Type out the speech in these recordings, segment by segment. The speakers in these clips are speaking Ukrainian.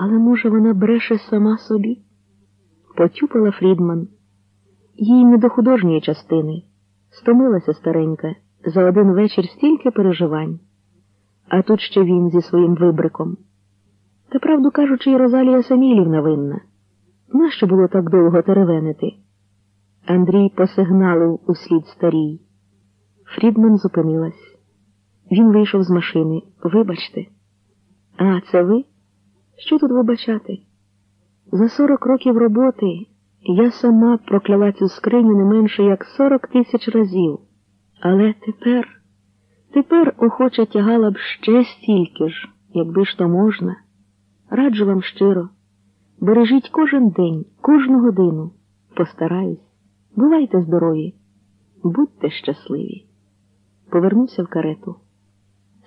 Але, може, вона бреше сама собі? Потюпала Фрідман. Їй не до художньої частини. Стомилася старенька за один вечір стільки переживань. А тут ще він зі своїм вибриком. Та, правду кажучи, і Розалія Самілівна винна. Нащо було так довго теревенити? Андрій посигналив услід старій. Фрідман зупинилась. Він вийшов з машини. Вибачте. А, це ви? Що тут вибачати? За сорок років роботи я сама прокляла цю скриню не менше як сорок тисяч разів. Але тепер, тепер охоче тягала б ще стільки ж, якби ж то можна. Раджу вам щиро. Бережіть кожен день, кожну годину. Постараюсь. Бувайте здорові, будьте щасливі. Повернувся в карету.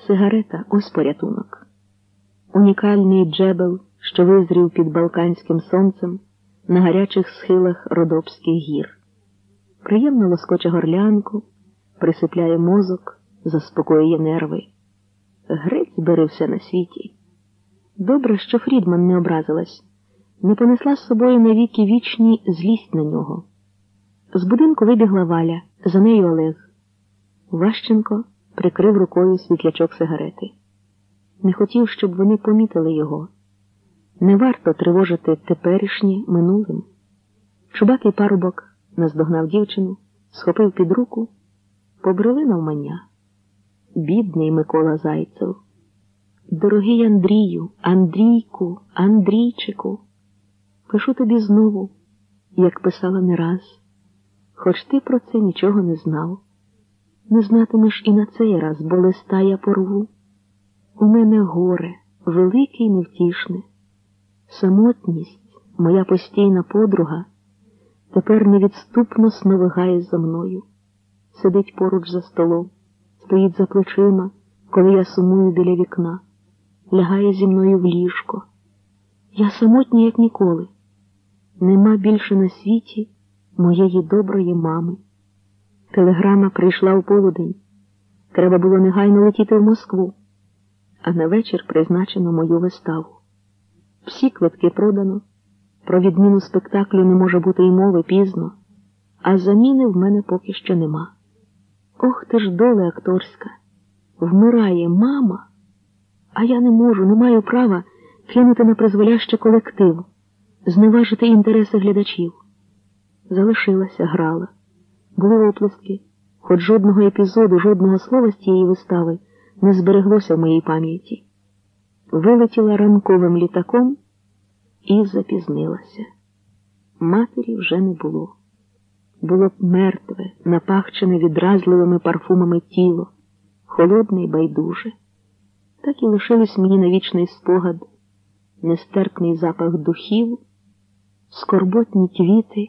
Сигарета ось порятунок. Унікальний джебел, що визрів під Балканським сонцем на гарячих схилах Родопських гір. Приємно лоскоче горлянку, присипляє мозок, заспокоює нерви. Грець бери все на світі. Добре, що Фрідман не образилась, не понесла з собою навіки вічні злість на нього. З будинку вибігла Валя, за нею Олег. Ващенко прикрив рукою світлячок сигарети. Не хотів, щоб вони помітили його. Не варто тривожити теперішнє минулим. Чубакий парубок наздогнав дівчину, схопив під руку, побрели навмання. Бідний Микола Зайцев. Дорогий Андрію, Андрійку, Андрійчику, пишу тобі знову, як писала не раз, хоч ти про це нічого не знав. Не знатимеш і на цей раз, бо листа я порву. У мене горе, велике й невтішне. Самотність, моя постійна подруга, тепер невідступно сновигає за мною. Сидить поруч за столом, стоїть за плечима, коли я сумую біля вікна, лягає зі мною в ліжко. Я самотня, як ніколи. Нема більше на світі моєї доброї мами. Телеграма прийшла у полудень. Треба було негайно летіти в Москву, а на вечір призначено мою виставу. Всі квитки продано. Про відміну спектаклю не може бути й мови пізно, а заміни в мене поки що нема. Ох ти ж доле акторська! Вмирає мама, а я не можу, не маю права кинути на призволяще колектив, зневажити інтереси глядачів. Залишилася, грала. Були оплески, хоч жодного епізоду, жодного слова з цієї вистави не збереглося в моїй пам'яті. Вилетіла ранковим літаком і запізнилася. Матері вже не було. Було б мертве, напахчене відразливими парфумами тіло, холодне й байдуже. Так і лишились мені на вічний спогад, нестерпний запах духів, скорботні квіти.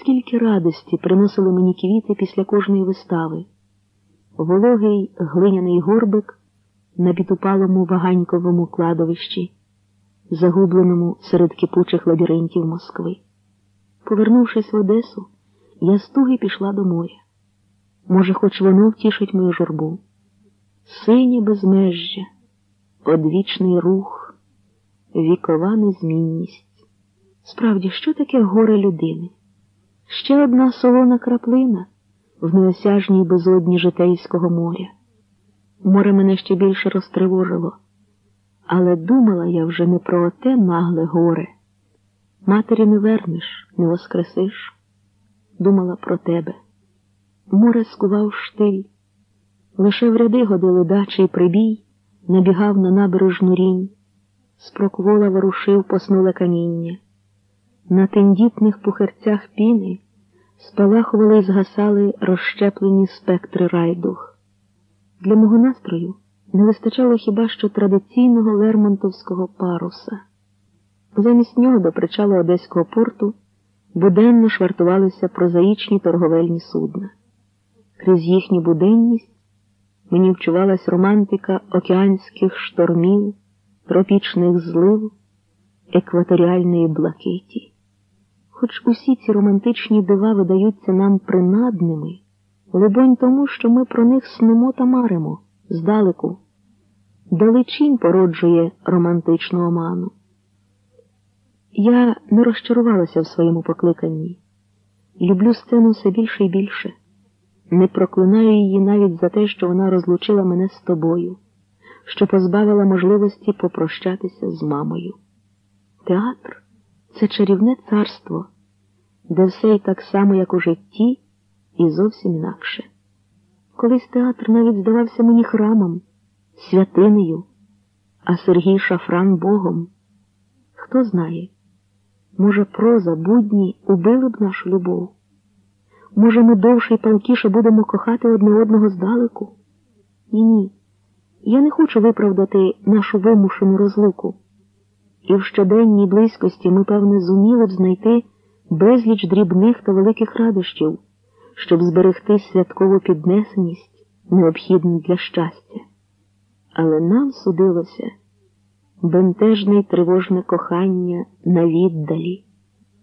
Скільки радості приносили мені квіти після кожної вистави, вологий глиняний горбик на підупалому ваганьковому кладовищі, загубленому серед кипучих лабіринтів Москви. Повернувшись в Одесу, я стуги пішла до моря. Може, хоч воно втішить мою журбу. Синє безмежжя, одвічний рух, вікова незмінність. Справді, що таке горе людини? Ще одна солона краплина в неосяжній безодні житейського моря. Море мене ще більше розтривожило, але думала я вже не про те нагле горе. Матері не вернеш, не воскресиш. Думала про тебе. Море скував штиль. Лише в ряди годили дачі й прибій, набігав на набережну рінь, спроквола ворушив поснуле каміння. На тендітних пухерцях піни спалахували й згасали розщеплені спектри райдух. Для мого настрою не вистачало хіба що традиційного лермонтовського паруса. Замість нього до причалу Одеського порту буденно швартувалися прозаїчні торговельні судна. Крізь їхню буденність мені вчувалась романтика океанських штормів, тропічних злив, екваторіальної блакиті. Хоч усі ці романтичні дива видаються нам принадними, либонь тому, що ми про них снимо та маримо здалеку, далечінь породжує романтичну оману. Я не розчарувалася в своєму покликанні. Люблю сцену все більше і більше. Не проклинаю її навіть за те, що вона розлучила мене з тобою, що позбавила можливості попрощатися з мамою. Театр це чарівне царство, де все і так само, як у житті, і зовсім інакше. Колись театр навіть здавався мені храмом, святинею, а Сергій Шафран Богом. Хто знає, може, проза будні убили б нашу любов? Може, ми довше і палкіше будемо кохати одне одного здалеку? Ні, ні. Я не хочу виправдати нашу вимушену розлуку. І в щоденній близькості ми, певне, зуміли б знайти безліч дрібних та великих радощів, щоб зберегти святкову піднесеність, необхідну для щастя. Але нам судилося бентежне й тривожне кохання на віддалі.